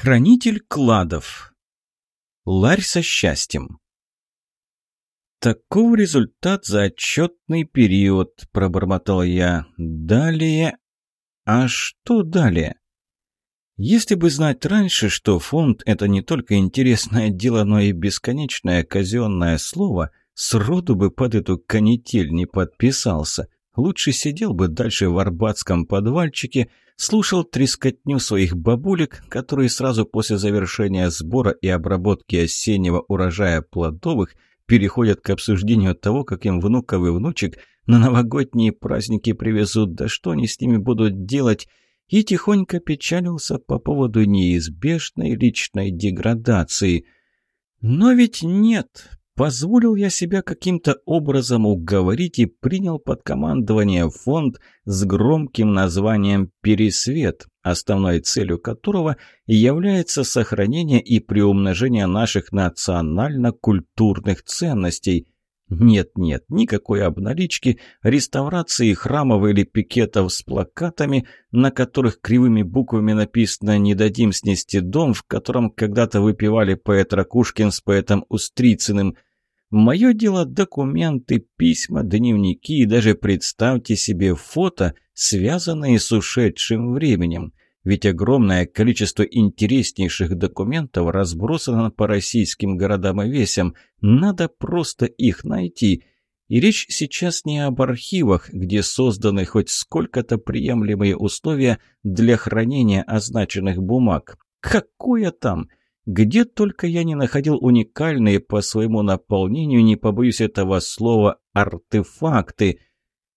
Хранитель кладов. Ларь со счастьем. «Таков результат за отчетный период», – пробормотал я. «Далее...» «А что далее?» Если бы знать раньше, что фонд – это не только интересное дело, но и бесконечное казенное слово, сроду бы под эту канитель не подписался. Лучше сидел бы дальше в арбатском подвальчике – слушал трескотню своих бабулек, которые сразу после завершения сбора и обработки осеннего урожая плодовых переходят к обсуждению того, как им внуков и внучек на новогодние праздники привезут, да что они с ними будут делать, и тихонько печалился по поводу неизбежной личной деградации. Но ведь нет, Позволил я себя каким-то образом уговорить и принял под командование фонд с громким названием «Пересвет», основной целью которого является сохранение и приумножение наших национально-культурных ценностей – нет-нет, никакой обналички, реставрации храмов или пикетов с плакатами, на которых кривыми буквами написано «Не дадим снести дом», в котором когда-то выпивали поэт Ракушкин с поэтом Устрицыным. Мое дело – документы, письма, дневники и даже, представьте себе, фото, связанные с ушедшим временем – ведь огромное количество интереснейших документов разбросано по российским городам и весям. Надо просто их найти. И речь сейчас не об архивах, где созданы хоть сколько-то приемлемые условия для хранения означенных бумаг. Какое там? Где только я не находил уникальные по своему наполнению, не побоюсь этого слова, артефакты –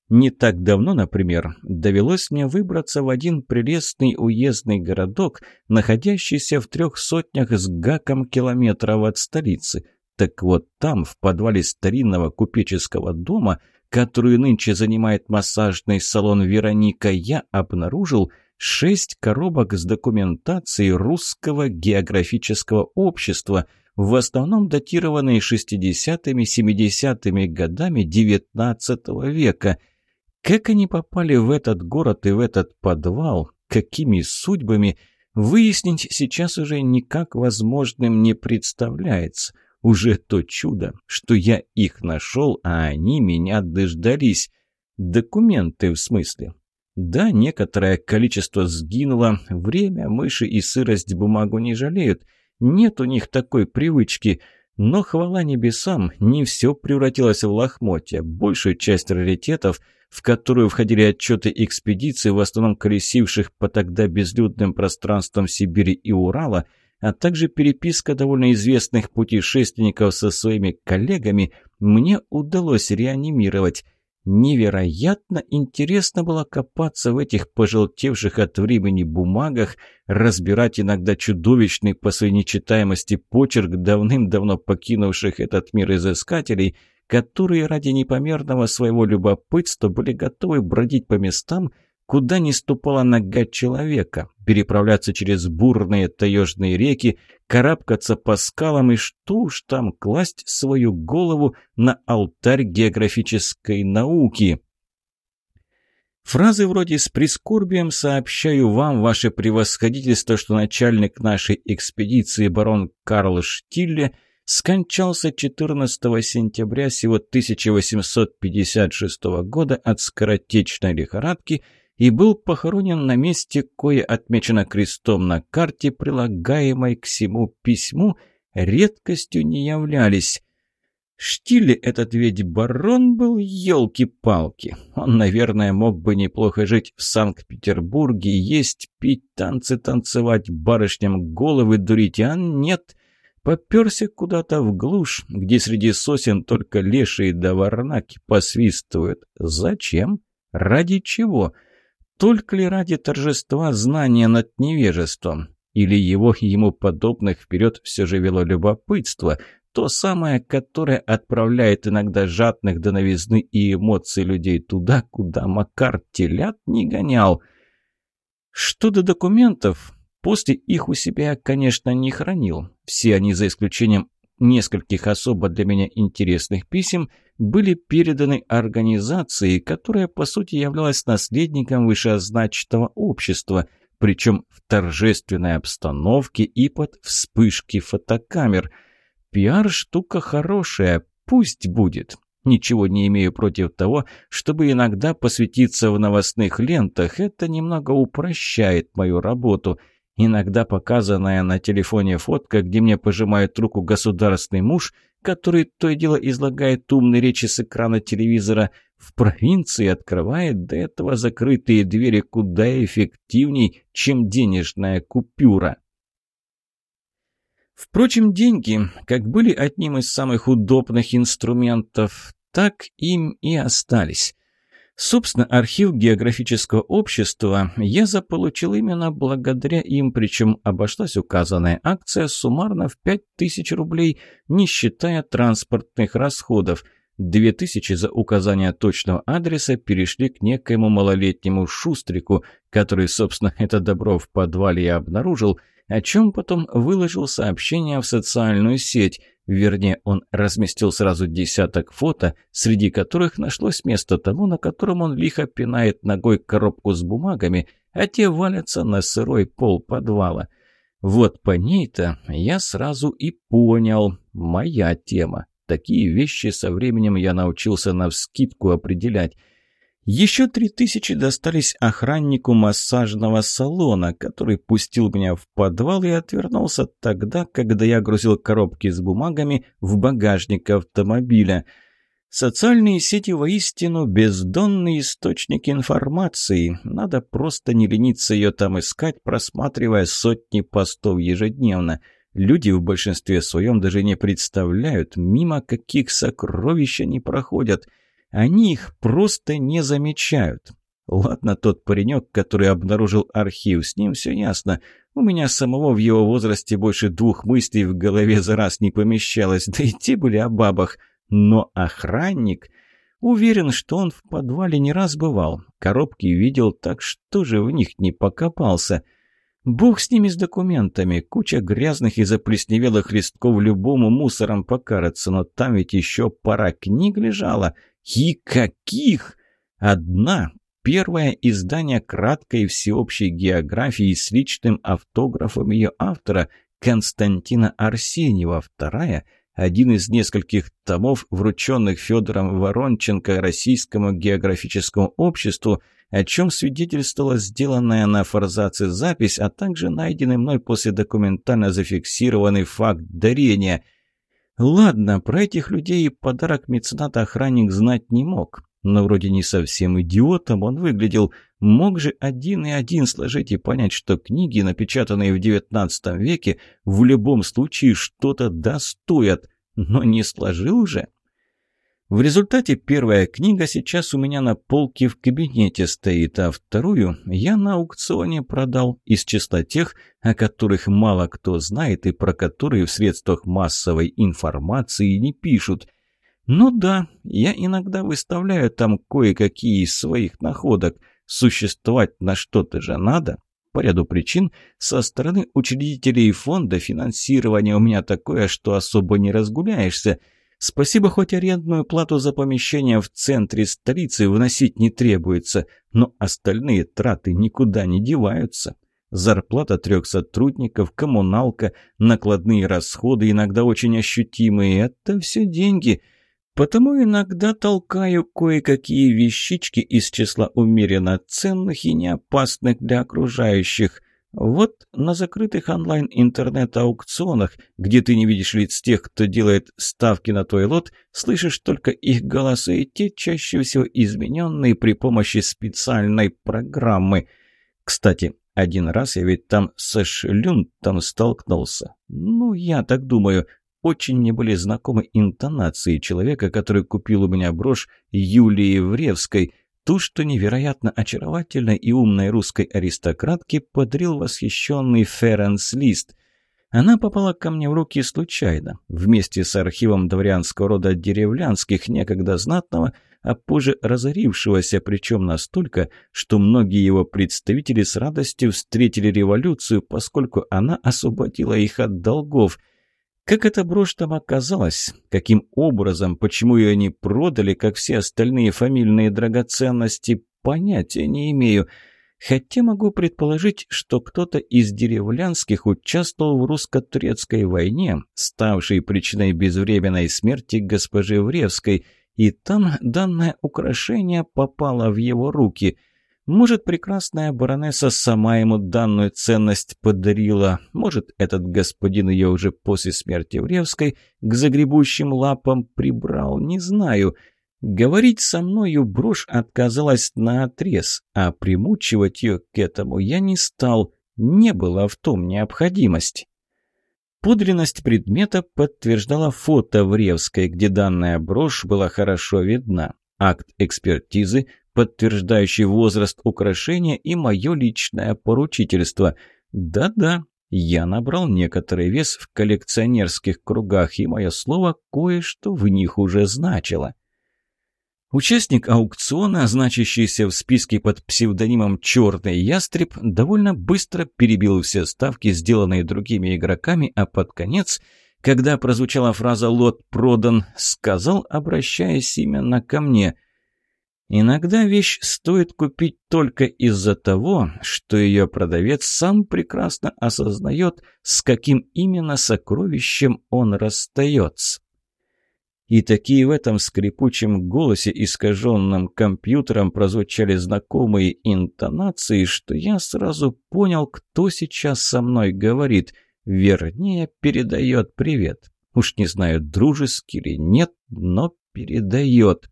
не так давно, например, довелось мне выбраться в один прелестный уездный городок, находящийся в трех сотнях с гаком километров от столицы. Так вот там, в подвале старинного купеческого дома, который нынче занимает массажный салон «Вероника», я обнаружил шесть коробок с документацией русского географического общества – в основном датированные 60-ми, 70-ми годами XIX века – как они попали в этот город и в этот подвал, какими судьбами, выяснить сейчас уже никак возможным не представляется. Уже то чудо, что я их нашел, а они меня дождались. Документы в смысле. Да, некоторое количество сгинуло, время, мыши и сырость бумагу не жалеют. Нет у них такой привычки – но, хвала небесам, не все превратилось в лохмотья. Большую часть раритетов – в которую входили отчеты экспедиций, в основном колесивших по тогда безлюдным пространствам Сибири и Урала, а также переписка довольно известных путешественников со своими коллегами, мне удалось реанимировать. Невероятно интересно было копаться в этих пожелтевших от времени бумагах, разбирать иногда чудовищный по своей нечитаемости почерк давным-давно покинувших этот мир изыскателей – которые ради непомерного своего любопытства были готовы бродить по местам, куда не ступала нога человека, переправляться через бурные таежные реки, карабкаться по скалам и что уж там класть свою голову на алтарь географической науки. Фразы вроде «с прискорбием сообщаю вам, ваше превосходительство, что начальник нашей экспедиции барон Карл Штилле – скончался 14 сентября сего 1856 года от скоротечной лихорадки и был похоронен на месте, кое отмечено крестом на карте, прилагаемой к всему письму, редкостью не являлись. Штиле этот ведь барон был, елки-палки. Он, наверное, мог бы неплохо жить в Санкт-Петербурге, есть, пить, танцы танцевать, барышням головы дурить, а нет — Поперся куда-то в глушь, где среди сосен только лешие да варнаки посвистывают. Зачем? Ради чего? Только ли ради торжества знания над невежеством? Или его ему подобных вперед все же вело любопытство, то самое, которое отправляет иногда жадных до новизны и эмоций людей туда, куда Макар телят не гонял? Что до документов, После их у себя конечно, не хранил. Все они, за исключением нескольких особо для меня интересных писем, были переданы организации, которая, по сути, являлась наследником вышеозначенного общества, причем в торжественной обстановке и под вспышки фотокамер. Пиар – штука хорошая, пусть будет. Ничего не имею против того, чтобы иногда посвятиться в новостных лентах. Это немного упрощает мою работу. Иногда показанная на телефоне фотка, где мне пожимает руку государственный муж, который то и дело излагает умные речи с экрана телевизора, в провинции открывает до этого закрытые двери куда эффективней, чем денежная купюра. Впрочем, деньги, как были одним из самых удобных инструментов, так им и остались. Собственно, архив географического общества я заполучил именно благодаря им, причем обошлась указанная акция суммарно в 5000 рублей, не считая транспортных расходов. 2000 за указание точного адреса перешли к некоему малолетнему шустрику, который, собственно, это добро в подвале и обнаружил – о чем потом выложил сообщение в социальную сеть. Вернее, он разместил сразу десяток фото, среди которых нашлось место тому, на котором он лихо пинает ногой коробку с бумагами, а те валятся на сырой пол подвала. Вот по ней-то я сразу и понял, моя тема. Такие вещи со временем я научился навскидку определять. Еще три тысячи достались охраннику массажного салона, который пустил меня в подвал и отвернулся тогда, когда я грузил коробки с бумагами в багажник автомобиля. Социальные сети воистину бездонный источник информации. Надо просто не лениться ее там искать, просматривая сотни постов ежедневно. Люди в большинстве своем даже не представляют, мимо каких сокровищ они проходят – они их просто не замечают. Ладно, тот паренек, который обнаружил архив, с ним все ясно. У меня самого в его возрасте больше двух мыслей в голове за раз не помещалось, да и те были о бабах. Но охранник... Уверен, что он в подвале не раз бывал. Коробки видел, так что же в них не покопался. Бог с ними с документами. Куча грязных и заплесневелых листков любому мусором покараться, но там ведь еще пара книг лежала. И каких! Одна Первое издание краткой всеобщей географии с личным автографом ее автора Константина Арсеньева. Вторая – один из нескольких томов, врученных Федором Воронченко Российскому географическому обществу, о чем свидетельствовала сделанная на форзаце запись, а также найденный мной после документально зафиксированный факт дарения – Ладно, про этих людей подарок мецената охранник знать не мог. Но вроде не совсем идиотом он выглядел. Мог же один и один сложить и понять, что книги, напечатанные в XIX веке, в любом случае что-то достоят. Но не сложил же. В результате первая книга сейчас у меня на полке в кабинете стоит, а вторую я на аукционе продал из числа тех, о которых мало кто знает и про которые в средствах массовой информации не пишут. Ну да, я иногда выставляю там кое-какие из своих находок. Существовать на что-то же надо. По ряду причин со стороны учредителей фонда финансирование у меня такое, что особо не разгуляешься – Спасибо, хоть арендную плату за помещение в центре столицы вносить не требуется, но остальные траты никуда не деваются. Зарплата трех сотрудников, коммуналка, накладные расходы, иногда очень ощутимые – это все деньги. Потому иногда толкаю кое-какие вещички из числа умеренно ценных и неопасных для окружающих. Вот на закрытых онлайн-интернет-аукционах, где ты не видишь лиц тех, кто делает ставки на твой лот, слышишь только их голоса и те чаще всего измененные при помощи специальной программы. Кстати, один раз я ведь там со Шлюнтом столкнулся. Ну, я так думаю. Очень мне были знакомы интонации человека, который купил у меня брошь Юлии Вревской – Ту, что невероятно очаровательной и умной русской аристократке подарил восхищенный Ференс Лист. Она попала ко мне в руки случайно, вместе с архивом дворянского рода деревлянских, некогда знатного, а позже разорившегося, причем настолько, что многие его представители с радостью встретили революцию, поскольку она освободила их от долгов – как эта брошь там оказалась? Каким образом? Почему ее не продали, как все остальные фамильные драгоценности? Понятия не имею. Хотя могу предположить, что кто-то из деревлянских участвовал в русско-турецкой войне, ставшей причиной безвременной смерти госпожи Вревской, и там данное украшение попало в его руки. Может, прекрасная баронесса сама ему данную ценность подарила, может, этот господин ее уже после смерти Вревской к загребущим лапам прибрал, не знаю — Говорить со мною брошь отказалась наотрез, а примучивать ее к этому я не стал, не было в том необходимости. Подлинность предмета подтверждала фото в Ревской, где данная брошь была хорошо видна. Акт экспертизы, подтверждающий возраст украшения и мое личное поручительство. Да-да, я набрал некоторый вес в коллекционерских кругах, и мое слово кое-что в них уже значило. Участник аукциона, значащийся в списке под псевдонимом «Черный ястреб», довольно быстро перебил все ставки, сделанные другими игроками, а под конец, когда прозвучала фраза «лот продан», сказал, обращаясь именно ко мне «Иногда вещь стоит купить только из-за того, что ее продавец сам прекрасно осознает, с каким именно сокровищем он расстается». И такие в этом скрипучем голосе, искаженном компьютером, прозвучали знакомые интонации, что я сразу понял, кто сейчас со мной говорит. Вернее, передает привет. Уж не знаю, дружеский или нет, но передает.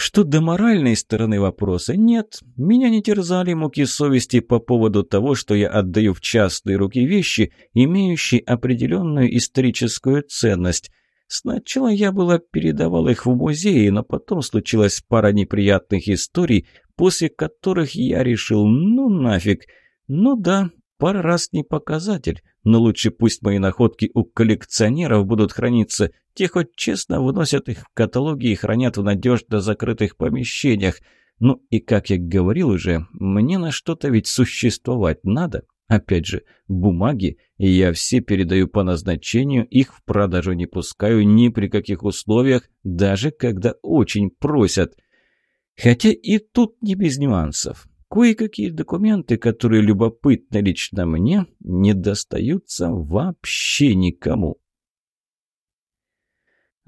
Что до моральной стороны вопроса, нет, меня не терзали муки совести по поводу того, что я отдаю в частные руки вещи, имеющие определенную историческую ценность. Сначала я было передавал их в музей, но потом случилась пара неприятных историй, после которых я решил, ну нафиг. Ну да, пара раз не показатель, но лучше пусть мои находки у коллекционеров будут храниться. Те хоть честно выносят их в каталоги и хранят в надежно закрытых помещениях. Ну и, как я говорил уже, мне на что-то ведь существовать надо. Опять же, бумаги, я все передаю по назначению, их в продажу не пускаю ни при каких условиях, даже когда очень просят. Хотя и тут не без нюансов. Кое-какие документы, которые любопытны лично мне, не достаются вообще никому.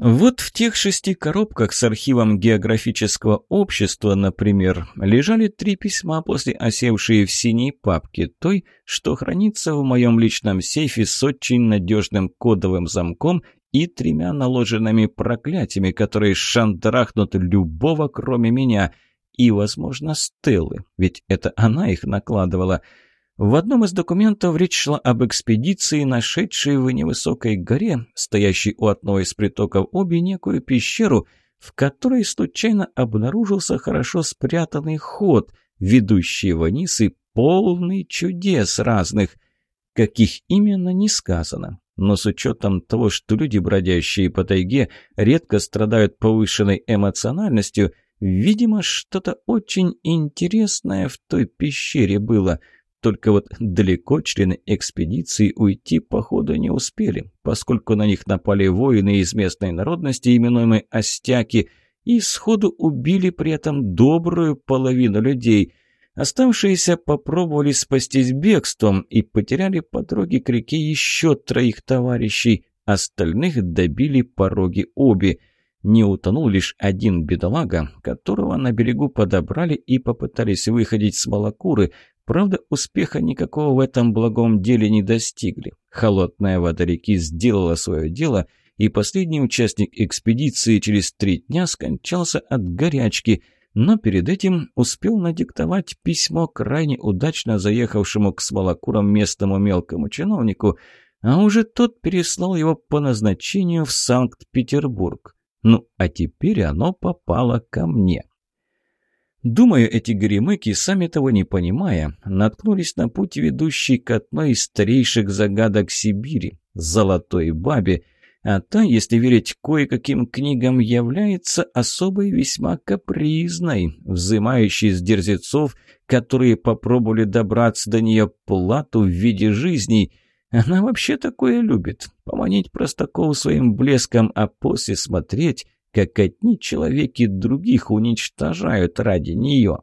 Вот в тех шести коробках с архивом географического общества, например, лежали три письма, после осевшие в синей папке, той, что хранится в моем личном сейфе с очень надежным кодовым замком и тремя наложенными проклятиями, которые шандрахнут любого, кроме меня, и, возможно, Стеллы, ведь это она их накладывала – в одном из документов речь шла об экспедиции, нашедшей в невысокой горе, стоящей у одного из притоков Оби, некую пещеру, в которой случайно обнаружился хорошо спрятанный ход, ведущий вниз и полный чудес разных. Каких именно не сказано. Но с учетом того, что люди, бродящие по тайге, редко страдают повышенной эмоциональностью, видимо, что-то очень интересное в той пещере было – только вот далеко члены экспедиции уйти, походу, не успели, поскольку на них напали воины из местной народности, именуемые «остяки», и сходу убили при этом добрую половину людей. Оставшиеся попробовали спастись бегством и потеряли по дороге к реке еще троих товарищей, остальных добили пороги обе. Не утонул лишь один бедолага, которого на берегу подобрали и попытались выходить с молокуры, Правда, успеха никакого в этом благом деле не достигли. Холодная вода реки сделала свое дело, и последний участник экспедиции через три дня скончался от горячки, но перед этим успел надиктовать письмо крайне удачно заехавшему к смолокурам местному мелкому чиновнику, а уже тот переслал его по назначению в Санкт-Петербург. Ну, а теперь оно попало ко мне. Думаю, эти горемыки, сами того не понимая, наткнулись на путь, ведущий к одной из старейших загадок Сибири – Золотой Бабе, а та, если верить кое-каким книгам, является особой весьма капризной, взымающей с дерзецов, которые попробовали добраться до нее плату в виде жизни. Она вообще такое любит – поманить простаков своим блеском, а после смотреть – как одни человеки других уничтожают ради нее.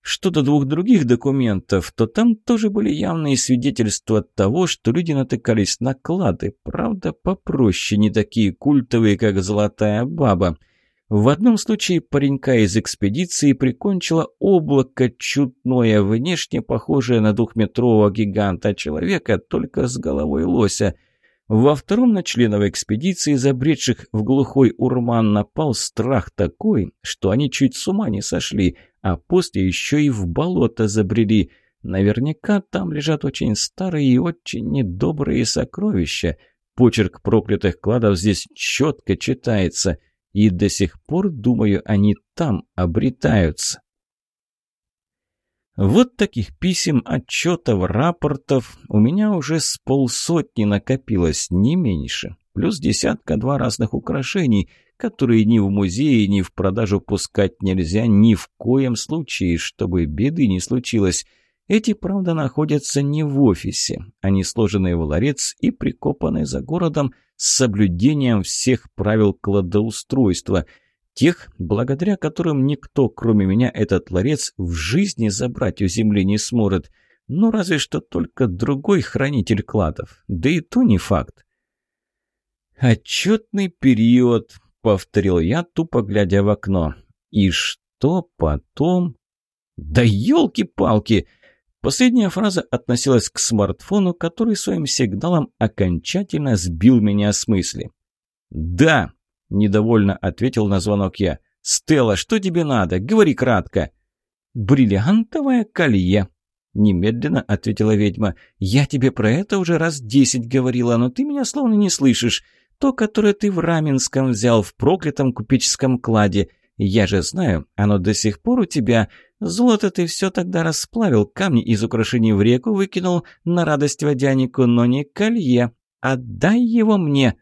Что до двух других документов, то там тоже были явные свидетельства того, что люди натыкались на клады, правда, попроще, не такие культовые, как «Золотая баба». В одном случае паренька из экспедиции прикончило облако чудное, внешне похожее на двухметрового гиганта человека, только с головой лося. Во втором на членов экспедиции, забредших в глухой урман, напал страх такой, что они чуть с ума не сошли, а после еще и в болото забрели. Наверняка там лежат очень старые и очень недобрые сокровища. Почерк проклятых кладов здесь четко читается — и до сих пор, думаю, они там обретаются. Вот таких писем, отчетов, рапортов у меня уже с полсотни накопилось, не меньше. Плюс десятка-два разных украшений, которые ни в музее, ни в продажу пускать нельзя ни в коем случае, чтобы беды не случилось. Эти, правда, находятся не в офисе. Они сложены в ларец и прикопаны за городом с соблюдением всех правил кладоустройства. Тех, благодаря которым никто, кроме меня, этот ларец в жизни забрать у земли не сможет. Ну, разве что только другой хранитель кладов. Да и то не факт. «Отчетный период», — повторил я, тупо глядя в окно. «И что потом?» «Да елки-палки!» Последняя фраза относилась к смартфону, который своим сигналом окончательно сбил меня с мысли. «Да», – недовольно ответил на звонок я. «Стелла, что тебе надо? Говори кратко». «Бриллиантовое колье», – немедленно ответила ведьма. «Я тебе про это уже раз десять говорила, но ты меня словно не слышишь. То, которое ты в Раменском взял в проклятом купеческом кладе. Я же знаю, оно до сих пор у тебя. Золото ты все тогда расплавил, камни из украшений в реку выкинул на радость водянику, но не колье. Отдай его мне!»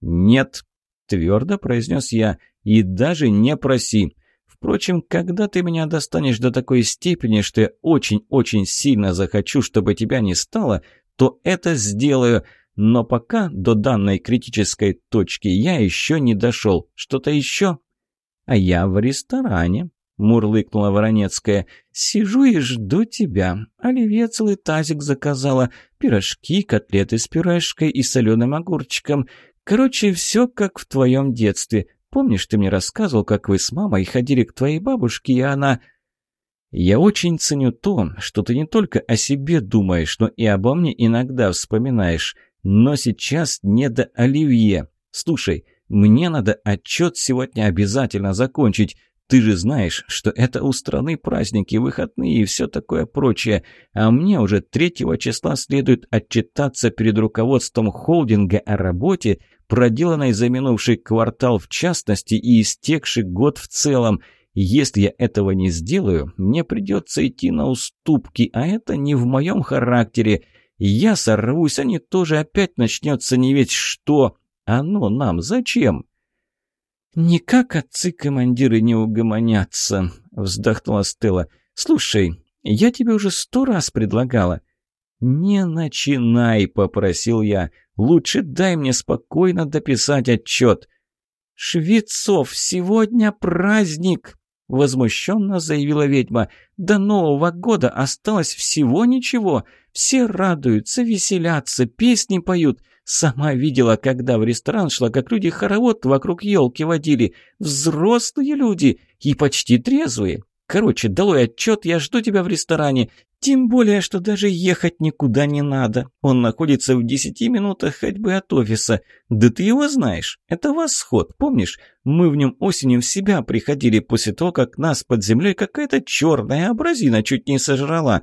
«Нет», — твердо произнес я, — «и даже не проси. Впрочем, когда ты меня достанешь до такой степени, что я очень-очень сильно захочу, чтобы тебя не стало, то это сделаю. Но пока до данной критической точки я еще не дошел. Что-то еще?» «А я в ресторане», — мурлыкнула Воронецкая. «Сижу и жду тебя. Оливье целый тазик заказала. Пирожки, котлеты с пюрешкой и соленым огурчиком. Короче, все как в твоем детстве. Помнишь, ты мне рассказывал, как вы с мамой ходили к твоей бабушке, и она...» «Я очень ценю то, что ты не только о себе думаешь, но и обо мне иногда вспоминаешь. Но сейчас не до Оливье. Слушай, мне надо отчет сегодня обязательно закончить. Ты же знаешь, что это у страны праздники, выходные и все такое прочее. А мне уже третьего числа следует отчитаться перед руководством холдинга о работе, проделанной за минувший квартал в частности и истекший год в целом. Если я этого не сделаю, мне придется идти на уступки, а это не в моем характере. Я сорвусь, а не тоже опять начнется не ведь что. Оно нам зачем?» «Никак отцы-командиры не угомонятся», — вздохнула Стелла. «Слушай, я тебе уже сто раз предлагала». «Не начинай», — попросил я. «Лучше дай мне спокойно дописать отчет». «Швецов, сегодня праздник!» — возмущенно заявила ведьма. «До Нового года осталось всего ничего. Все радуются, веселятся, песни поют. Сама видела, когда в ресторан шла, как люди хоровод вокруг елки водили. Взрослые люди и почти трезвые. Короче, долой отчет, я жду тебя в ресторане. Тем более, что даже ехать никуда не надо. Он находится в десяти минутах ходьбы от офиса. Да ты его знаешь. Это восход, помнишь? Мы в нем осенью в себя приходили после того, как нас под землей какая-то черная абразина чуть не сожрала.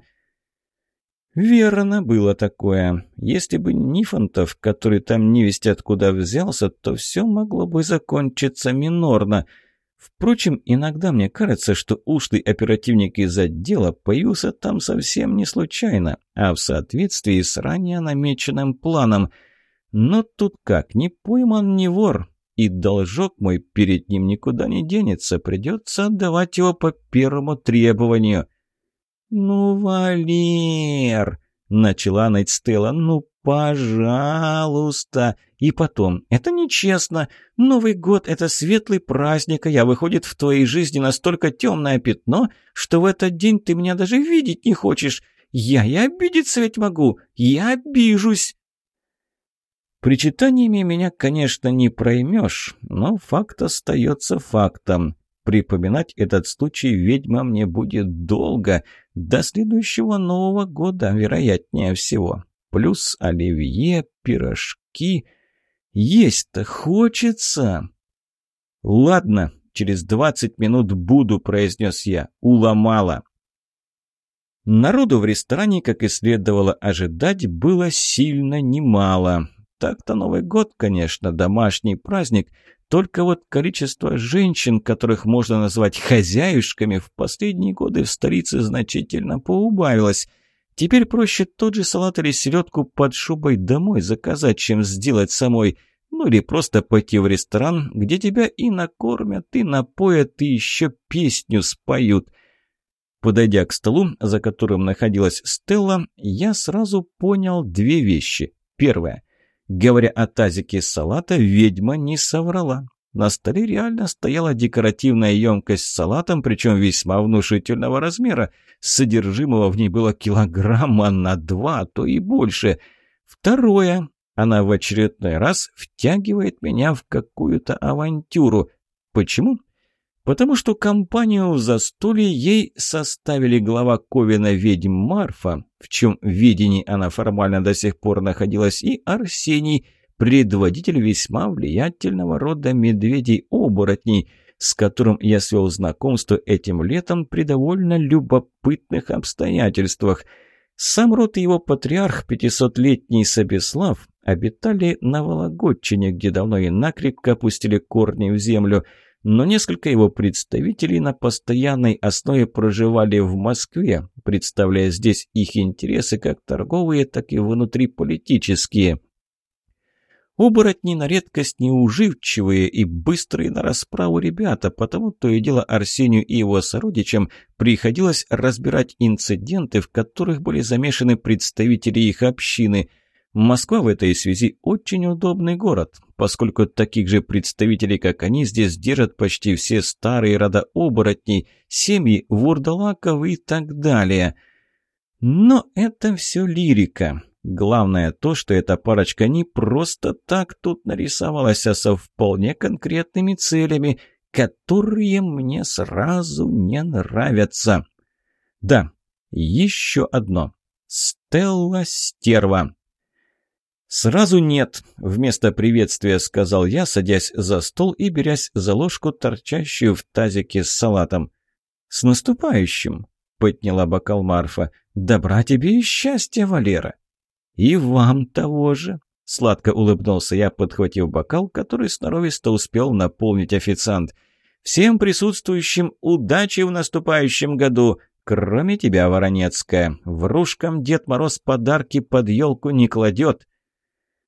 Верно было такое. Если бы Нифонтов, который там не весть откуда взялся, то все могло бы закончиться минорно. Впрочем, иногда мне кажется, что ушлый оперативник из отдела появился там совсем не случайно, а в соответствии с ранее намеченным планом. Но тут как, не пойман, не вор, и должок мой перед ним никуда не денется, придется отдавать его по первому требованию. «Ну, Валер!» — начала ныть Стелла. «Ну, пожалуйста! И потом, это нечестно. Новый год – это светлый праздник, а я, выходит, в твоей жизни настолько темное пятно, что в этот день ты меня даже видеть не хочешь. Я и обидеться ведь могу. Я обижусь. Причитаниями меня, конечно, не проймешь, но факт остается фактом. Припоминать этот случай ведьма мне будет долго, до следующего Нового года, вероятнее всего. Плюс оливье, пирожки. Есть-то хочется. «Ладно, через двадцать минут буду», — произнес я. «Уломала». Народу в ресторане, как и следовало ожидать, было сильно немало. Так-то Новый год, конечно, домашний праздник, только вот количество женщин, которых можно назвать хозяюшками, в последние годы в столице значительно поубавилось. Теперь проще тот же салат или селедку под шубой домой заказать, чем сделать самой. Ну или просто пойти в ресторан, где тебя и накормят, и напоят, и еще песню споют. Подойдя к столу, за которым находилась Стелла, я сразу понял две вещи. Первое. Говоря о тазике салата, ведьма не соврала. На столе реально стояла декоративная емкость с салатом, причем весьма внушительного размера. Содержимого в ней было килограмма на два, а то и больше. Второе. Она в очередной раз втягивает меня в какую-то авантюру. Почему? Потому что компанию в застолье ей составили глава Ковина ведьм Марфа, в чем видении она формально до сих пор находилась, и Арсений, предводитель весьма влиятельного рода медведей-оборотней, с которым я свел знакомство этим летом при довольно любопытных обстоятельствах. Сам род и его патриарх, пятисотлетний Собеслав, обитали на Вологодчине, где давно и накрепко опустили корни в землю – но несколько его представителей на постоянной основе проживали в Москве, представляя здесь их интересы как торговые, так и внутриполитические. Оборотни на редкость неуживчивые и быстрые на расправу ребята, потому то и дело Арсению и его сородичам приходилось разбирать инциденты, в которых были замешаны представители их общины – Москва в этой связи очень удобный город, поскольку таких же представителей, как они, здесь держат почти все старые рода семьи вурдалаков и так далее. Но это все лирика. Главное то, что эта парочка не просто так тут нарисовалась, а со вполне конкретными целями, которые мне сразу не нравятся. Да, еще одно. Стелла Стерва. «Сразу нет», — вместо приветствия сказал я, садясь за стол и берясь за ложку, торчащую в тазике с салатом. «С наступающим!» — подняла бокал Марфа. «Добра тебе и счастья, Валера!» «И вам того же!» — сладко улыбнулся я, подхватив бокал, который сноровисто успел наполнить официант. «Всем присутствующим удачи в наступающем году! Кроме тебя, Воронецкая! Врушкам Дед Мороз подарки под елку не кладет!»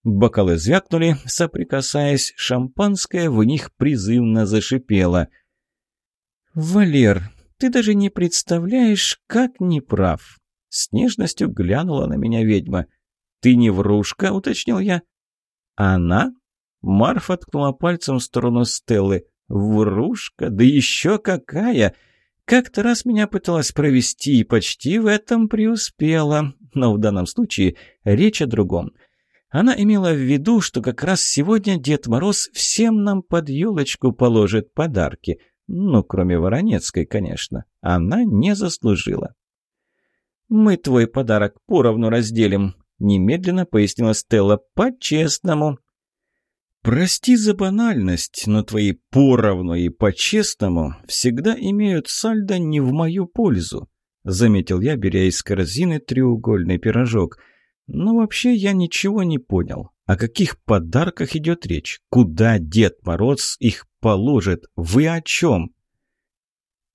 Бокалы звякнули, соприкасаясь, шампанское в них призывно зашипело. «Валер, ты даже не представляешь, как неправ!» С нежностью глянула на меня ведьма. «Ты не врушка?» — уточнил я. «Она?» Марфа ткнула пальцем в сторону Стеллы. «Врушка? Да еще какая!» Как-то раз меня пыталась провести и почти в этом преуспела. Но в данном случае речь о другом. Она имела в виду, что как раз сегодня Дед Мороз всем нам под елочку положит подарки. Ну, кроме Воронецкой, конечно. Она не заслужила. «Мы твой подарок поровну разделим», — немедленно пояснила Стелла. «По-честному». «Прости за банальность, но твои поровну и по-честному всегда имеют сальдо не в мою пользу», — заметил я, беря из корзины треугольный пирожок — но вообще я ничего не понял. О каких подарках идет речь? Куда Дед Мороз их положит? Вы о чем?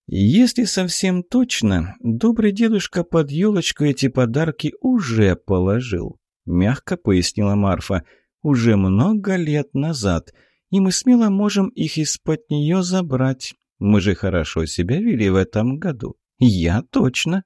Если совсем точно, добрый дедушка под елочку эти подарки уже положил, мягко пояснила Марфа. Уже много лет назад. И мы смело можем их из-под нее забрать. Мы же хорошо себя вели в этом году. Я точно.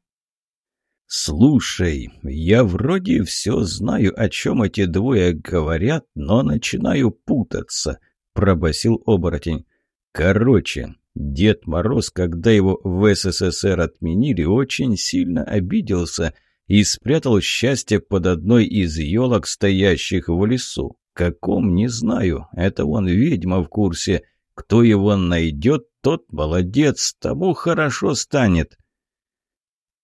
«Слушай, я вроде все знаю, о чем эти двое говорят, но начинаю путаться», — пробасил оборотень. «Короче, Дед Мороз, когда его в СССР отменили, очень сильно обиделся и спрятал счастье под одной из елок, стоящих в лесу. Каком, не знаю, это он ведьма в курсе. Кто его найдет, тот молодец, тому хорошо станет».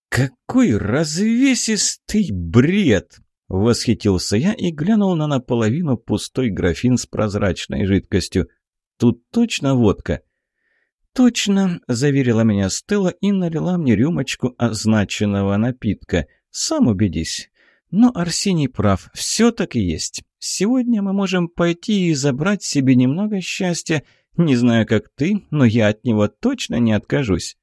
«Какой развесистый бред!» — восхитился я и глянул на наполовину пустой графин с прозрачной жидкостью. «Тут точно водка?» «Точно», — заверила меня Стелла и налила мне рюмочку означенного напитка. «Сам убедись». Но Арсений прав, все так и есть. Сегодня мы можем пойти и забрать себе немного счастья. Не знаю, как ты, но я от него точно не откажусь.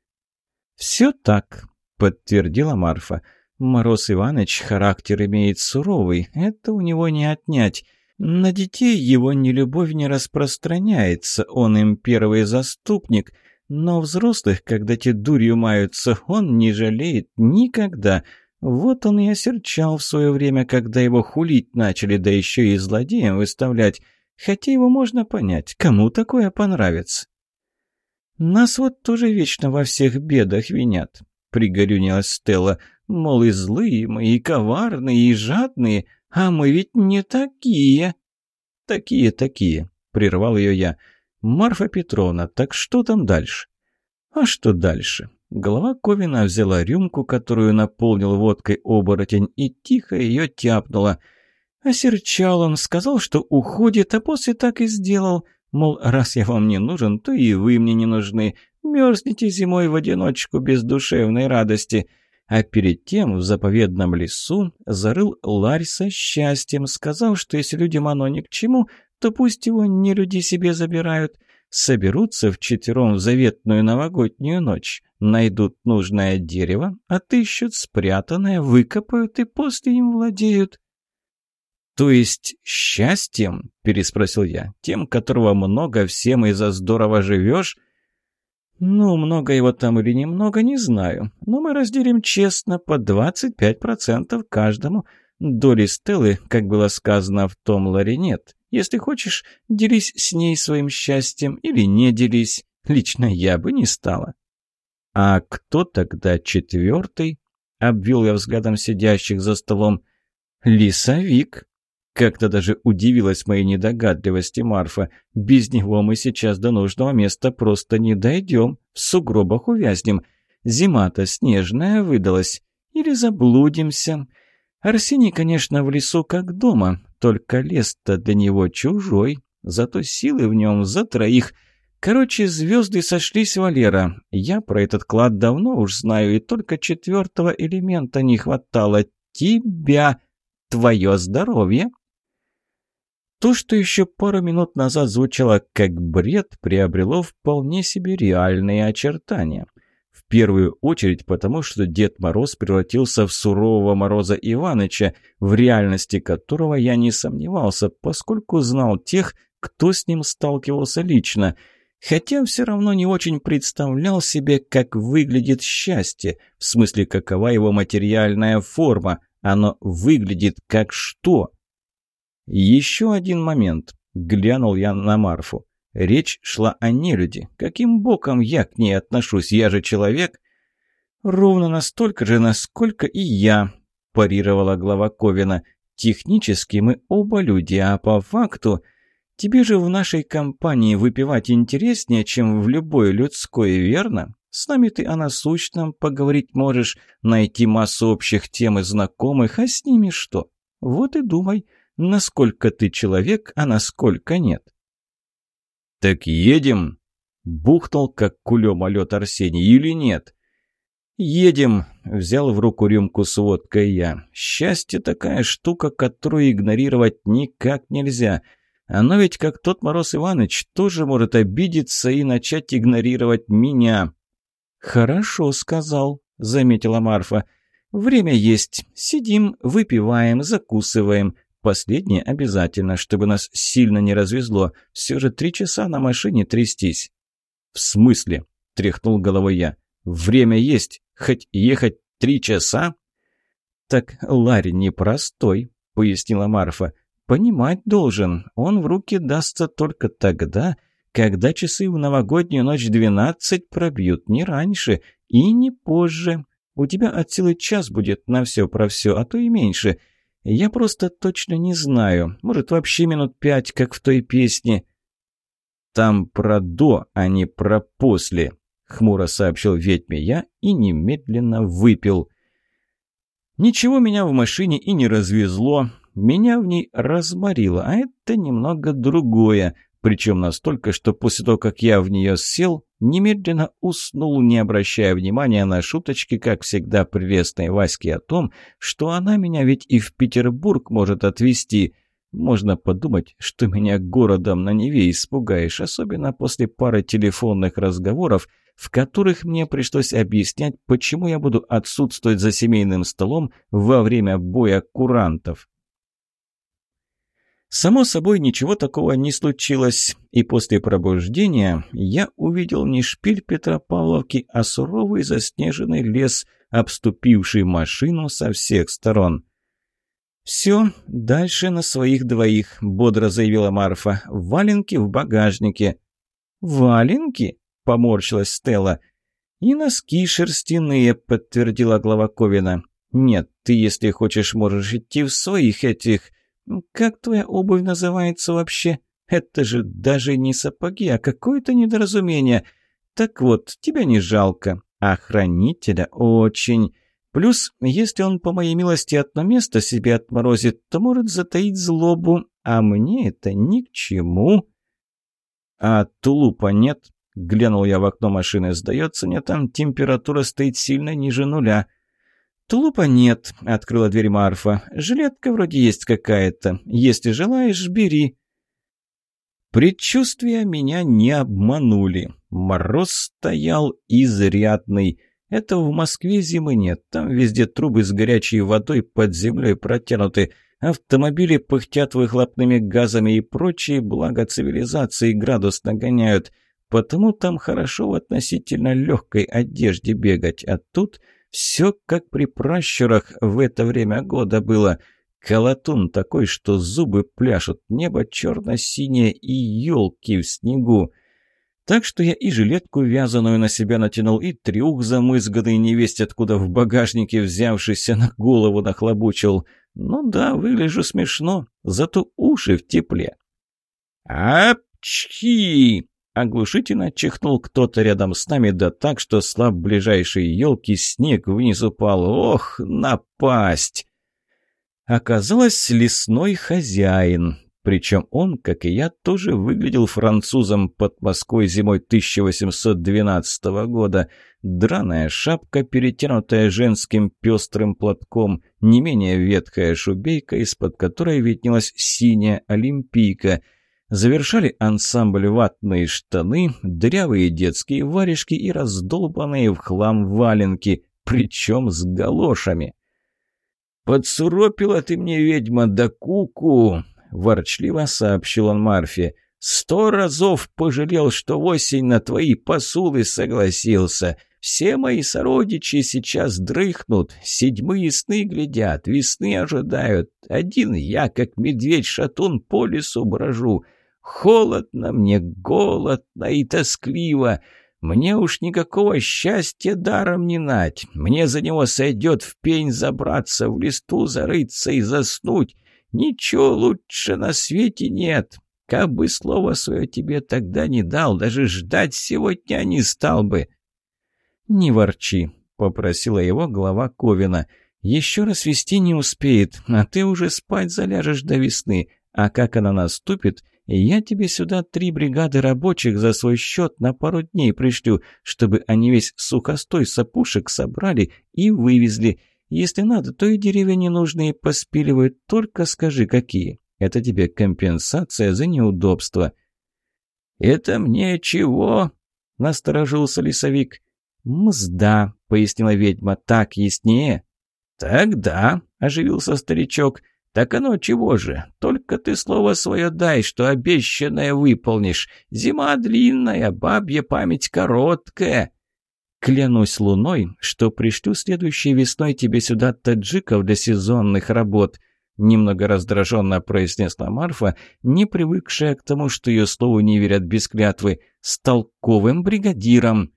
«Все так», — подтвердила Марфа. «Мороз Иванович характер имеет суровый, это у него не отнять. На детей его нелюбовь не распространяется, он им первый заступник, но взрослых, когда те дурью маются, он не жалеет никогда. Вот он и осерчал в свое время, когда его хулить начали, да еще и злодеем выставлять. Хотя его можно понять, кому такое понравится. «Нас вот тоже вечно во всех бедах винят», — пригорюнилась Стелла. «Мол, и злые мы, и коварные, и жадные, а мы ведь не такие». «Такие, такие», — прервал ее я. «Марфа Петровна, так что там дальше?» «А что дальше?» Голова Ковина взяла рюмку, которую наполнил водкой оборотень, и тихо ее тяпнула. Осерчал он, сказал, что уходит, а после так и сделал. Мол, раз я вам не нужен, то и вы мне не нужны. Мерзните зимой в одиночку без душевной радости а перед тем в заповедном лесу зарыл ларь со счастьем, сказав, что если людям оно ни к чему, то пусть его не люди себе забирают. Соберутся вчетвером в заветную новогоднюю ночь, найдут нужное дерево, отыщут спрятанное, выкопают и после им владеют. «То есть счастьем?» – переспросил я. «Тем, которого много, всем и за здорово живешь?» «Ну, много его там или немного, не знаю. Но мы разделим честно по 25% каждому. Доли Стеллы, как было сказано в том ларе, нет. Если хочешь, делись с ней своим счастьем или не делись. Лично я бы не стала». «А кто тогда четвертый?» — обвел я взглядом сидящих за столом. «Лисовик», как-то даже удивилась моей недогадливости Марфа. Без него мы сейчас до нужного места просто не дойдем, в сугробах увязнем. Зима-то снежная выдалась. Или заблудимся. Арсений, конечно, в лесу как дома, только лес-то для него чужой. Зато силы в нем за троих. Короче, звезды сошлись, Валера. Я про этот клад давно уж знаю, и только четвертого элемента не хватало. Тебя, твое здоровье. То, что еще пару минут назад звучало как бред, приобрело вполне себе реальные очертания. В первую очередь потому, что Дед Мороз превратился в сурового Мороза Иваныча, в реальности которого я не сомневался, поскольку знал тех, кто с ним сталкивался лично. Хотя все равно не очень представлял себе, как выглядит счастье, в смысле, какова его материальная форма. Оно выглядит как что? «Еще один момент», — глянул я на Марфу. «Речь шла о нелюди. Каким боком я к ней отношусь? Я же человек». «Ровно настолько же, насколько и я», – парировала глава Ковина. «Технически мы оба люди, а по факту...» «Тебе же в нашей компании выпивать интереснее, чем в любой людской, верно? С нами ты о насущном поговорить можешь, найти массу общих тем и знакомых, а с ними что? Вот и думай, насколько ты человек, а насколько нет. «Так едем?» — бухнул, как кулем олет Арсений, или нет? «Едем», — взял в руку рюмку с водкой я. «Счастье такая штука, которую игнорировать никак нельзя. Оно ведь, как тот Мороз Иванович, тоже может обидеться и начать игнорировать меня». «Хорошо сказал», — заметила Марфа. «Время есть. Сидим, выпиваем, закусываем. Последнее обязательно, чтобы нас сильно не развезло. Все же три часа на машине трястись. «В смысле?» – тряхнул головой я. «Время есть. Хоть ехать три часа?» «Так Ларри непростой», — пояснила Марфа. «Понимать должен, он в руки дастся только тогда, когда часы в новогоднюю ночь двенадцать пробьют, не раньше и не позже. У тебя от силы час будет на все про все, а то и меньше. Я просто точно не знаю, может вообще минут пять, как в той песне». «Там про «до», а не про «после», — хмуро сообщил ведьме я и немедленно выпил. Ничего меня в машине и не развезло, меня в ней разморило, а это немного другое, причем настолько, что после того, как я в нее сел, немедленно уснул, не обращая внимания на шуточки, как всегда прелестной Васьки о том, что она меня ведь и в Петербург может отвезти — можно подумать, что меня городом на Неве испугаешь, особенно после пары телефонных разговоров, в которых мне пришлось объяснять, почему я буду отсутствовать за семейным столом во время боя курантов. Само собой, ничего такого не случилось, и после пробуждения я увидел не шпиль Петропавловки, а суровый заснеженный лес, обступивший машину со всех сторон. «Все, дальше на своих двоих», — бодро заявила Марфа. «Валенки в багажнике». «Валенки?» — поморщилась Стелла. «И носки шерстяные», — подтвердила глава Ковина. «Нет, ты, если хочешь, можешь идти в своих этих... Как твоя обувь называется вообще? Это же даже не сапоги, а какое-то недоразумение. Так вот, тебя не жалко, а хранителя очень...» Плюс, если он, по моей милости, одно место себе отморозит, то может затаить злобу, а мне это ни к чему. А тулупа нет? Глянул я в окно машины. Сдается мне, там температура стоит сильно ниже нуля. «Тулупа нет», — открыла дверь Марфа. «Жилетка вроде есть какая-то. Если желаешь, бери». Предчувствия меня не обманули. Мороз стоял изрядный. Это в Москве зимы нет. Там везде трубы с горячей водой под землей протянуты. Автомобили пыхтят выхлопными газами и прочие блага цивилизации градус нагоняют. Потому там хорошо в относительно легкой одежде бегать. А тут все как при пращурах в это время года было. Колотун такой, что зубы пляшут, небо черно-синее и елки в снегу. Так что я и жилетку вязаную на себя натянул, и трюк замызганный невесть откуда в багажнике взявшийся на голову нахлобучил. Ну да, выгляжу смешно, зато уши в тепле. «Апчхи!» Оглушительно чихнул кто-то рядом с нами, да так, что слаб ближайшей елки снег вниз упал. Ох, напасть! Оказалось, лесной хозяин. Причем он, как и я, тоже выглядел французом под Москвой зимой 1812 года. Драная шапка, перетянутая женским пестрым платком, не менее ветхая шубейка, из-под которой виднелась синяя олимпийка. Завершали ансамбль ватные штаны, дырявые детские варежки и раздолбанные в хлам валенки, причем с галошами. «Подсуропила ты мне, ведьма, да куку!» ворчливо сообщил он Марфе. «Сто разов пожалел, что осень на твои посулы согласился. Все мои сородичи сейчас дрыхнут, седьмые сны глядят, весны ожидают. Один я, как медведь-шатун, по лесу брожу. Холодно мне, голодно и тоскливо». Мне уж никакого счастья даром не нать. Мне за него сойдет в пень забраться, в листу зарыться и заснуть. Ничего лучше на свете нет. Как бы слово свое тебе тогда не дал, даже ждать сегодня не стал бы. «Не ворчи», — попросила его глава Ковина. «Еще раз вести не успеет, а ты уже спать заляжешь до весны. А как она наступит, я тебе сюда три бригады рабочих за свой счет на пару дней пришлю, чтобы они весь сухостой сапушек собрали и вывезли. Если надо, то и деревья ненужные поспиливают, только скажи, какие. Это тебе компенсация за неудобство». «Это мне чего?» — насторожился лесовик. «Мзда», — пояснила ведьма, — «так яснее». «Так да», — оживился старичок, — «так оно чего же? Только ты слово свое дай, что обещанное выполнишь. Зима длинная, бабья память короткая». Клянусь луной, что пришлю следующей весной тебе сюда таджиков для сезонных работ. Немного раздраженно произнесла Марфа, не привыкшая к тому, что ее слову не верят без клятвы, с толковым бригадиром.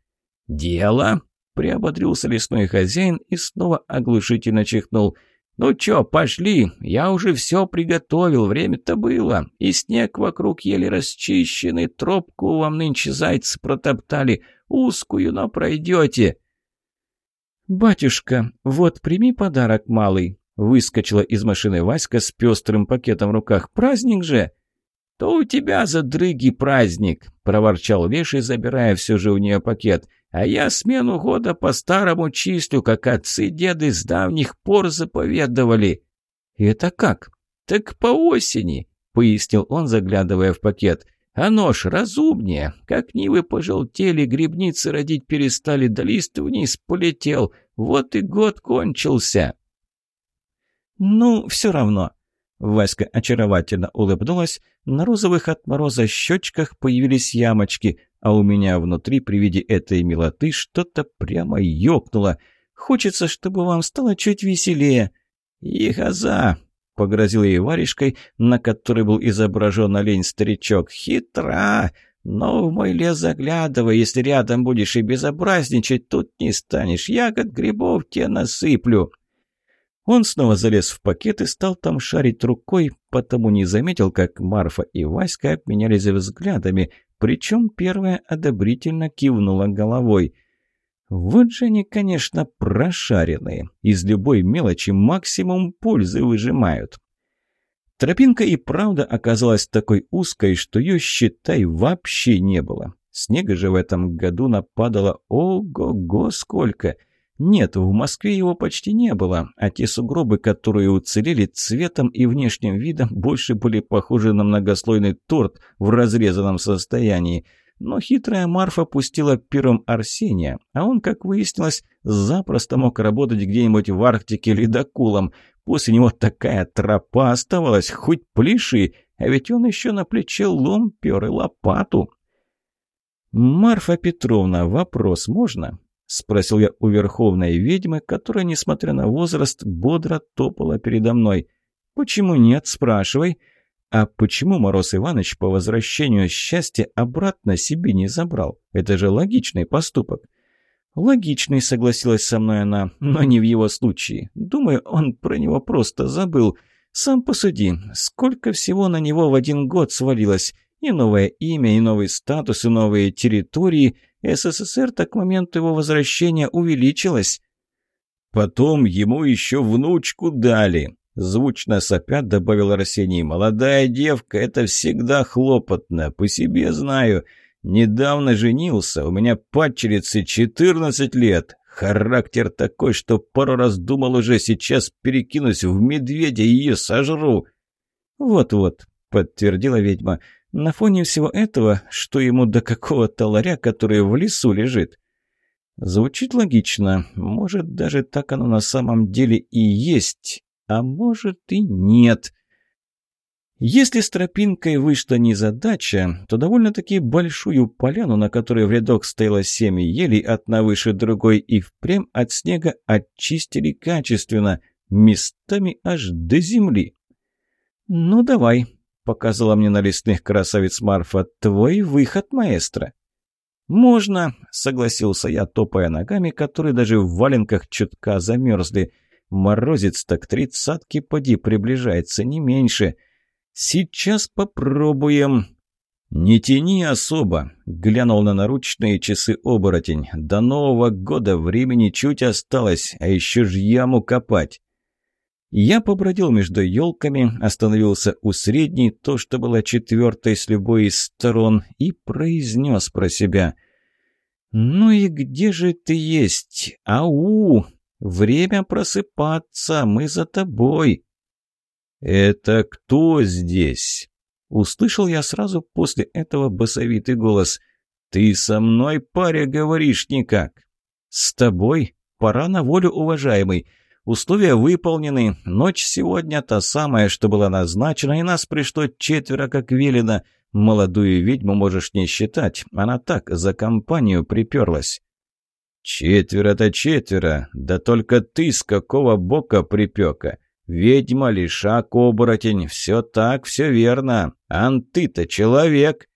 «Дело?» — приободрился лесной хозяин и снова оглушительно чихнул. «Ну чё, пошли, я уже все приготовил, время-то было, и снег вокруг еле расчищенный, тропку вам нынче зайцы протоптали, узкую, но пройдете». «Батюшка, вот прими подарок, малый», Выскочила из машины Васька с пестрым пакетом в руках. «Праздник же!» «То у тебя, за дрыги праздник!» — проворчал Леший, забирая все же у нее пакет. «А я смену года по-старому числю, как отцы-деды с давних пор заповедовали». «Это как?» «Так по осени», — пояснил он, заглядывая в пакет. «Оно ж разумнее. Как нивы пожелтели, грибницы родить перестали, да лист вниз полетел. Вот и год кончился». «Ну, все равно». Васька очаровательно улыбнулась, на розовых от мороза щечках появились ямочки, а у меня внутри при виде этой милоты что-то прямо ёкнуло. Хочется, чтобы вам стало чуть веселее. «Ехоза!» — погрозил ей варежкой, на которой был изображен олень-старичок. «Хитра! Но в мой лес заглядывай, если рядом будешь и безобразничать, тут не станешь. Ягод, грибов тебе насыплю!» Он снова залез в пакет и стал там шарить рукой, потому не заметил, как Марфа и Васька обменялись взглядами, причем первая одобрительно кивнула головой. Вот же они, конечно, прошаренные. Из любой мелочи максимум пользы выжимают. Тропинка и правда оказалась такой узкой, что ее, считай, вообще не было. Снега же в этом году нападало ого-го сколько — нет, в Москве его почти не было, а те сугробы, которые уцелели цветом и внешним видом, больше были похожи на многослойный торт в разрезанном состоянии. Но хитрая Марфа пустила первым Арсения, а он, как выяснилось, запросто мог работать где-нибудь в Арктике ледокулом. После него такая тропа оставалась, хоть пляши, а ведь он еще на плече лом пер и лопату. «Марфа Петровна, вопрос можно?» — спросил я у верховной ведьмы, которая, несмотря на возраст, бодро топала передо мной. «Почему нет? Спрашивай». «А почему Мороз Иванович по возвращению счастья обратно себе не забрал? Это же логичный поступок». «Логичный», — согласилась со мной она, — «но не в его случае. Думаю, он про него просто забыл. Сам посуди, сколько всего на него в один год свалилось. И новое имя, и новый статус, и новые территории — СССР так к моменту его возвращения увеличилась. Потом ему еще внучку дали. Звучно сопя добавил Арсений. «Молодая девка — это всегда хлопотно, по себе знаю. Недавно женился, у меня падчерице 14 лет. Характер такой, что пару раз думал уже, сейчас перекинусь в медведя и ее сожру». «Вот-вот», — подтвердила ведьма, — на фоне всего этого, что ему до какого-то ларя, который в лесу лежит? Звучит логично. Может, даже так оно на самом деле и есть. А может и нет. Если с тропинкой вышла незадача, то довольно-таки большую поляну, на которой в рядок стояло семь елей, одна выше другой, и впрямь от снега очистили качественно, местами аж до земли. «Ну, давай», показала мне на лесных красавиц Марфа. «Твой выход, маэстро!» «Можно», — согласился я, топая ногами, которые даже в валенках чутка замерзли. «Морозец так тридцатки поди приближается, не меньше. Сейчас попробуем». «Не тяни особо», — глянул на наручные часы оборотень. «До Нового года времени чуть осталось, а еще ж яму копать». Я побродил между елками, остановился у средней, то, что было четвертой с любой из сторон, и произнес про себя. «Ну и где же ты есть? Ау! Время просыпаться, мы за тобой!» «Это кто здесь?» Услышал я сразу после этого басовитый голос. «Ты со мной, паря, говоришь никак!» «С тобой? Пора на волю, уважаемый!» Условия выполнены. Ночь сегодня та самая, что была назначена, и нас пришло четверо, как велено. Молодую ведьму можешь не считать. Она так, за компанию приперлась. «Четверо-то четверо, да только ты с какого бока припека? Ведьма, лишак, оборотень, все так, все верно. Ан ты-то человек!»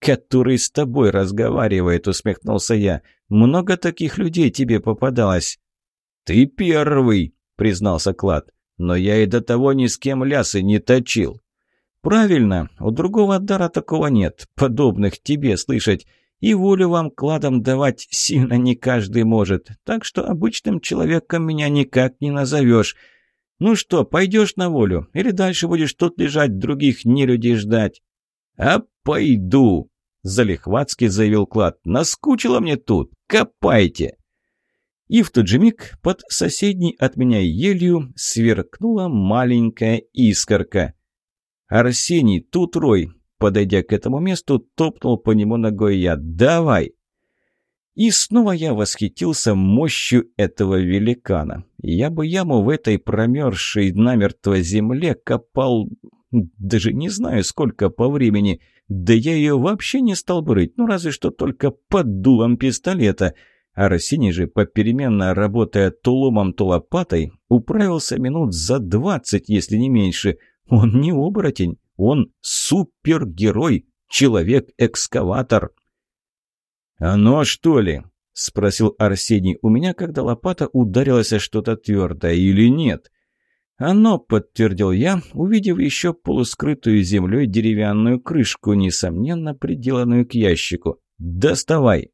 «Который с тобой разговаривает», — усмехнулся я. «Много таких людей тебе попадалось». «Ты первый», — признался Клад. «Но я и до того ни с кем лясы не точил». «Правильно, у другого дара такого нет, подобных тебе слышать. И волю вам кладом давать сильно не каждый может, так что обычным человеком меня никак не назовешь. Ну что, пойдешь на волю, или дальше будешь тут лежать, других нелюдей ждать?» «А пойду!» — залихватски заявил Клад. «Наскучило мне тут! Копайте!» И в тот же миг под соседней от меня елью сверкнула маленькая искорка. «Арсений, тут рой!» Подойдя к этому месту, топнул по нему ногой я. «Давай!» И снова я восхитился мощью этого великана. Я бы яму в этой промерзшей намертво земле копал... Даже не знаю, сколько по времени. Да я ее вообще не стал бы ну разве что только под дулом пистолета. А Рассини же, попеременно работая то то лопатой, управился минут за двадцать, если не меньше. Он не оборотень, он супергерой, человек-экскаватор. «Оно что ли?» — спросил Арсений у меня, когда лопата ударилась о что-то твердое, или нет. «Оно», — подтвердил я, увидев еще полускрытую землей деревянную крышку, несомненно приделанную к ящику. «Доставай!»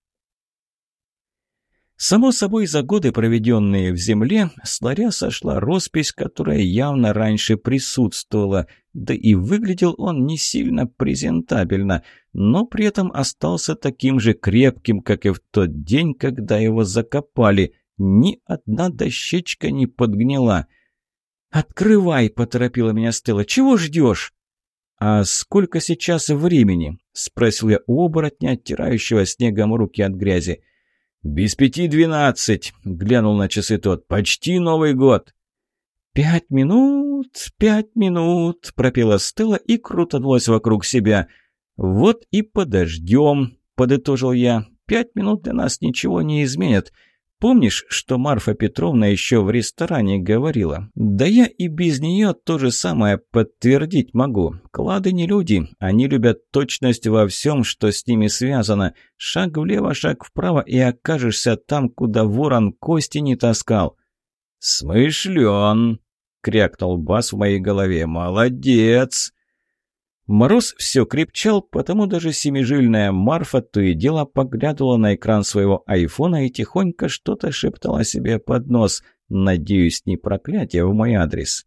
Само собой, за годы, проведенные в земле, с ларя сошла роспись, которая явно раньше присутствовала, да и выглядел он не сильно презентабельно, но при этом остался таким же крепким, как и в тот день, когда его закопали. Ни одна дощечка не подгнила. «Открывай!» — поторопила меня Стелла. «Чего ждешь?» «А сколько сейчас времени?» — спросил я у оборотня, оттирающего снегом руки от грязи. «Без пяти двенадцать», — глянул на часы тот. «Почти Новый год». «Пять минут, пять минут», — пропела Стелла и крутанулась вокруг себя. «Вот и подождем», — подытожил я. «Пять минут для нас ничего не изменят. Помнишь, что Марфа Петровна еще в ресторане говорила? Да я и без нее то же самое подтвердить могу. Клады не люди, они любят точность во всем, что с ними связано. Шаг влево, шаг вправо, и окажешься там, куда ворон кости не таскал. «Смышлен!» — крякнул бас в моей голове. «Молодец!» Мороз все крепчал, потому даже семижильная Марфа то и дело поглядывала на экран своего айфона и тихонько что-то шептала себе под нос. Надеюсь, не проклятие в мой адрес.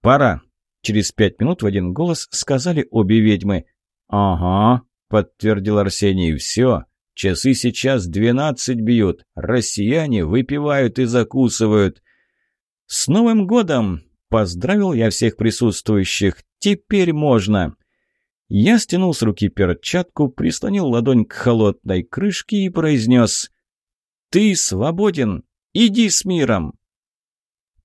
«Пора!» Через пять минут в один голос сказали обе ведьмы. «Ага», — подтвердил Арсений, — «все. Часы сейчас двенадцать бьют. Россияне выпивают и закусывают». «С Новым годом!» Поздравил я всех присутствующих. Теперь можно. Я стянул с руки перчатку, прислонил ладонь к холодной крышке и произнес «Ты свободен! Иди с миром!»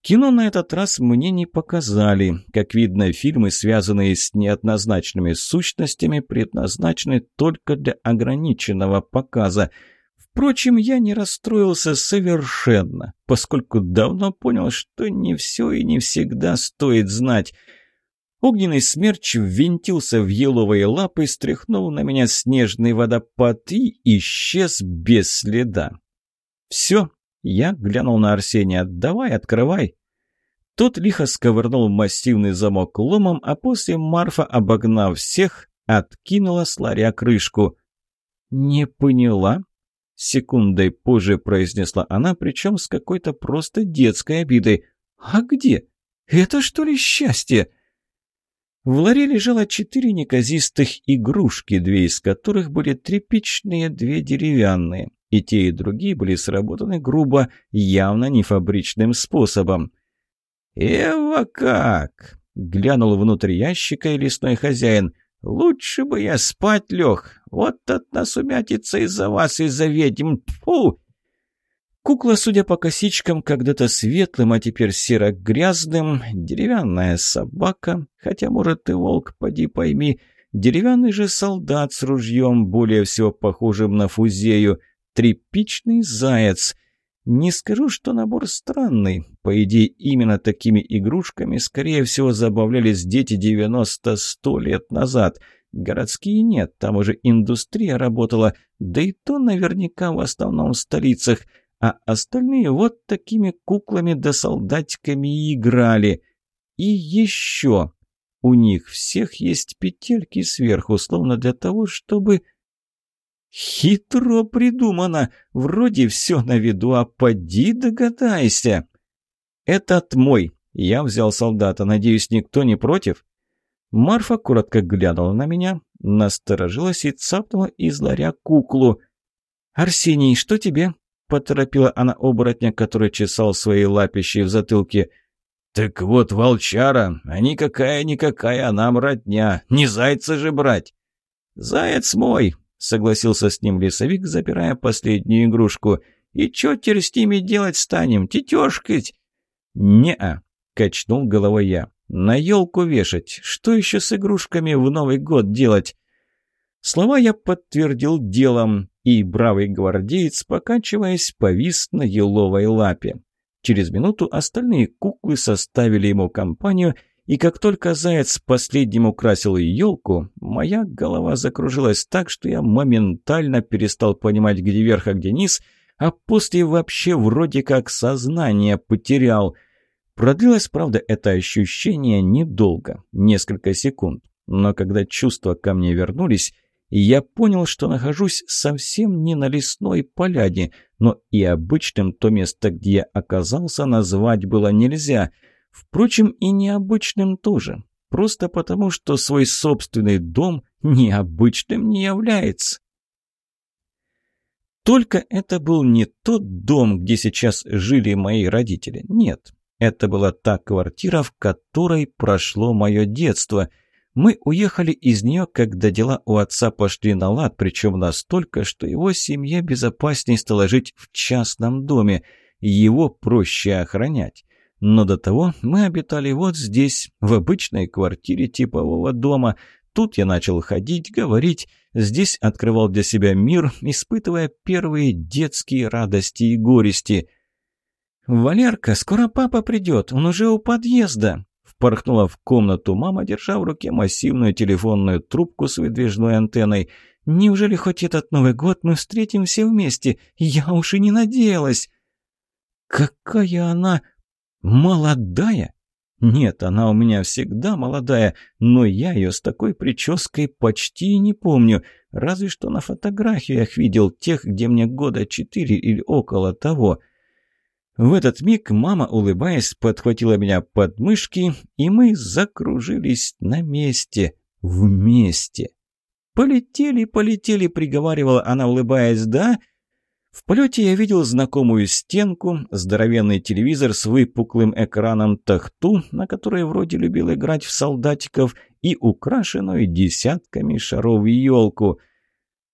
Кино на этот раз мне не показали. Как видно, фильмы, связанные с неоднозначными сущностями, предназначены только для ограниченного показа – Впрочем, я не расстроился совершенно, поскольку давно понял, что не все и не всегда стоит знать. Огненный смерч ввинтился в еловые лапы, стряхнул на меня снежный водопад и исчез без следа. «Все», — я глянул на Арсения, — «давай, открывай». Тот лихо сковырнул массивный замок ломом, а после Марфа, обогнав всех, откинула с ларя крышку. «Не поняла», Секундой позже произнесла она, причем с какой-то просто детской обидой. «А где? Это что ли счастье?» В ларе лежало четыре неказистых игрушки, две из которых были тряпичные, две деревянные. И те, и другие были сработаны грубо, явно не фабричным способом. «Эва как!» — глянул внутрь ящика и лесной хозяин — Лучше бы я спать лег. Вот от нас умятится из-за вас, из-за ведьм. Фу!» Кукла, судя по косичкам, когда-то светлым, а теперь серо-грязным, деревянная собака, хотя, может, и волк, поди пойми, деревянный же солдат с ружьем, более всего похожим на фузею, Тряпичный заяц. Не скажу, что набор странный. По идее, именно такими игрушками, скорее всего, забавлялись дети 90-100 лет назад. Городские нет, там уже индустрия работала, да и то наверняка в основном в столицах. А остальные вот такими куклами да солдатиками и играли. И еще. У них всех есть петельки сверху, словно для того, чтобы... Хитро придумано. Вроде все на виду, а поди догадайся. Этот мой. Я взял солдата. Надеюсь, никто не против? Марфа коротко глянула на меня, насторожилась и цапнула из ларя куклу. «Арсений, что тебе?» — поторопила она оборотня, который чесал свои лапищи в затылке. «Так вот, волчара, а никакая-никакая, нам родня, не зайца же брать!» «Заяц мой!» — согласился с ним лесовик, запирая последнюю игрушку. «И чё теперь с ними делать станем? Тетёшкать?» «Не-а», — качнул головой я. «На елку вешать. Что еще с игрушками в Новый год делать?» Слова я подтвердил делом, и бравый гвардеец, покачиваясь, повис на еловой лапе. Через минуту остальные куклы составили ему компанию — и как только заяц последним украсил елку, моя голова закружилась так, что я моментально перестал понимать, где верх, а где низ, а после вообще вроде как сознание потерял. Продлилось, правда, это ощущение недолго, несколько секунд. Но когда чувства ко мне вернулись, я понял, что нахожусь совсем не на лесной поляне, но и обычным то место, где я оказался, назвать было нельзя — Впрочем, и необычным тоже. Просто потому, что свой собственный дом необычным не является. Только это был не тот дом, где сейчас жили мои родители. Нет, это была та квартира, в которой прошло мое детство. Мы уехали из нее, когда дела у отца пошли на лад, причем настолько, что его семье безопаснее стало жить в частном доме. Его проще охранять. Но до того мы обитали вот здесь, в обычной квартире типового дома. Тут я начал ходить, говорить. Здесь открывал для себя мир, испытывая первые детские радости и горести. «Валерка, скоро папа придет, он уже у подъезда!» Впорхнула в комнату мама, держа в руке массивную телефонную трубку с выдвижной антенной. «Неужели хоть этот Новый год мы встретим все вместе? Я уж и не надеялась!» «Какая она «Молодая?» «Нет, она у меня всегда молодая, но я ее с такой прической почти не помню, разве что на фотографиях видел тех, где мне года четыре или около того». В этот миг мама, улыбаясь, подхватила меня под мышки, и мы закружились на месте, вместе. «Полетели, полетели», — приговаривала она, улыбаясь, «да?» В полете я видел знакомую стенку, здоровенный телевизор с выпуклым экраном тахту, на которой вроде любил играть в солдатиков, и украшенную десятками шаров елку.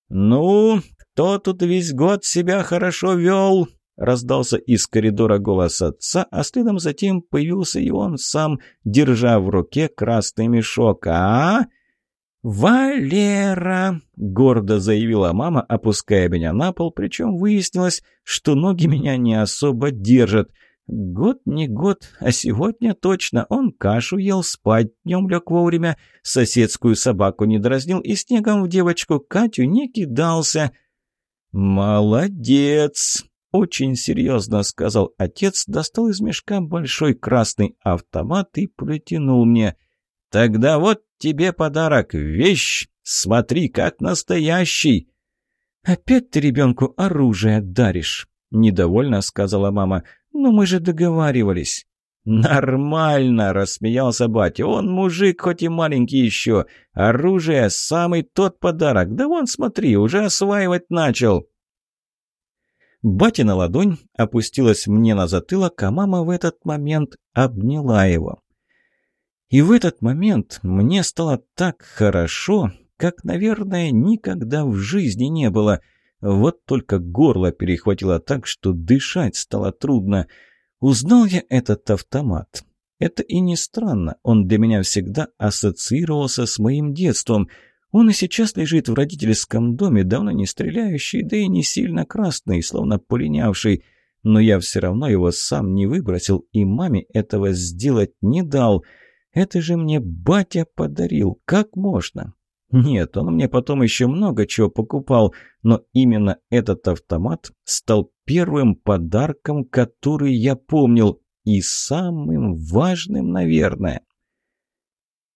«Ну, кто тут весь год себя хорошо вел?» Раздался из коридора голос отца, а следом затем появился и он сам, держа в руке красный мешок. «А?» «Валера!» — гордо заявила мама, опуская меня на пол, причем выяснилось, что ноги меня не особо держат. Год не год, а сегодня точно он кашу ел, спать днем лег вовремя, соседскую собаку не дразнил и снегом в девочку Катю не кидался. «Молодец!» — очень серьезно сказал отец, достал из мешка большой красный автомат и протянул мне. «Тогда вот тебе подарок, вещь, смотри, как настоящий!» «Опять ты ребенку оружие даришь», — недовольно сказала мама. «Но мы же договаривались». «Нормально!» — рассмеялся батя. «Он мужик, хоть и маленький еще. Оружие — самый тот подарок. Да вон, смотри, уже осваивать начал». Батя на ладонь опустилась мне на затылок, а мама в этот момент обняла его. И в этот момент мне стало так хорошо, как, наверное, никогда в жизни не было. Вот только горло перехватило так, что дышать стало трудно. Узнал я этот автомат. Это и не странно, он для меня всегда ассоциировался с моим детством. Он и сейчас лежит в родительском доме, давно не стреляющий, да и не сильно красный, словно полинявший. Но я все равно его сам не выбросил и маме этого сделать не дал. Это же мне батя подарил, как можно? Нет, он мне потом еще много чего покупал, но именно этот автомат стал первым подарком, который я помнил, и самым важным, наверное.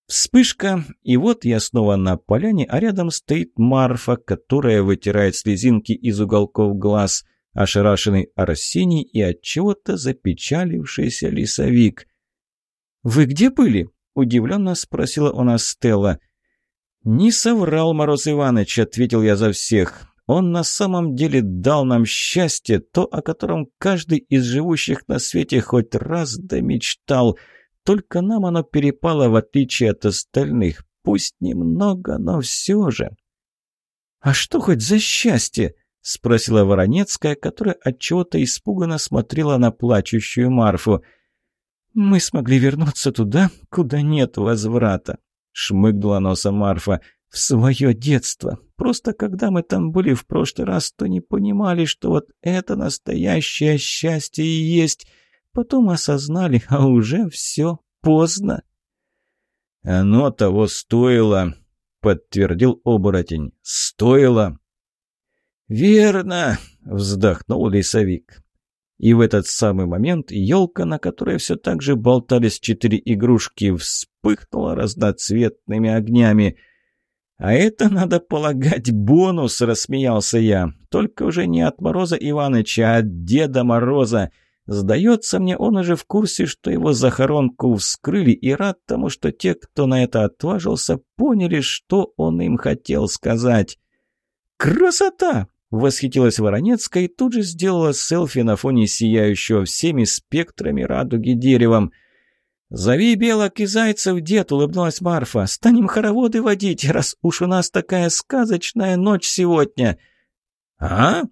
Вспышка, и вот я снова на поляне, а рядом стоит Марфа, которая вытирает слезинки из уголков глаз, ошарашенный Арсений и от чего-то запечалившийся лесовик. «Вы где были?» – удивленно спросила у нас Стелла. «Не соврал Мороз Иванович», – ответил я за всех. «Он на самом деле дал нам счастье, то, о котором каждый из живущих на свете хоть раз домечтал». Только нам оно перепало, в отличие от остальных. Пусть немного, но все же. «А что хоть за счастье?» — спросила Воронецкая, которая отчего-то испуганно смотрела на плачущую Марфу. «Мы смогли вернуться туда, куда нет возврата», — шмыгнула носом Марфа. «В свое детство. Просто когда мы там были в прошлый раз, то не понимали, что вот это настоящее счастье и есть. Потом осознали, а уже все поздно. «Оно того стоило», — подтвердил оборотень. «Стоило». «Верно», — вздохнул лесовик. И в этот самый момент елка, на которой все так же болтались четыре игрушки, вспыхнула разноцветными огнями. «А это, надо полагать, бонус!» — рассмеялся я. «Только уже не от Мороза Иваныча, а от Деда Мороза!» Сдается мне, он уже в курсе, что его захоронку вскрыли, и рад тому, что те, кто на это отважился, поняли, что он им хотел сказать. «Красота!» — восхитилась Воронецкая и тут же сделала селфи на фоне сияющего всеми спектрами радуги деревом. «Зови белок и зайцев, дед!» — улыбнулась Марфа. «Станем хороводы водить, раз уж у нас такая сказочная ночь сегодня!» «А?»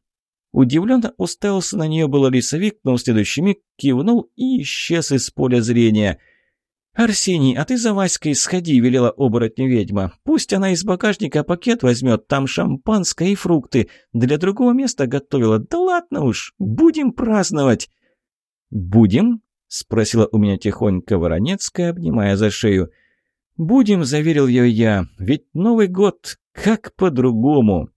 Удивленно уставился на нее было лесовик, но в следующий миг кивнул и исчез из поля зрения. «Арсений, а ты за Васькой сходи», — велела оборотню ведьма. «Пусть она из багажника пакет возьмет, там шампанское и фрукты. Для другого места готовила. Да ладно уж, будем праздновать». «Будем?» — спросила у меня тихонько Воронецкая, обнимая за шею. «Будем», — заверил ее я, — «ведь Новый год как по-другому».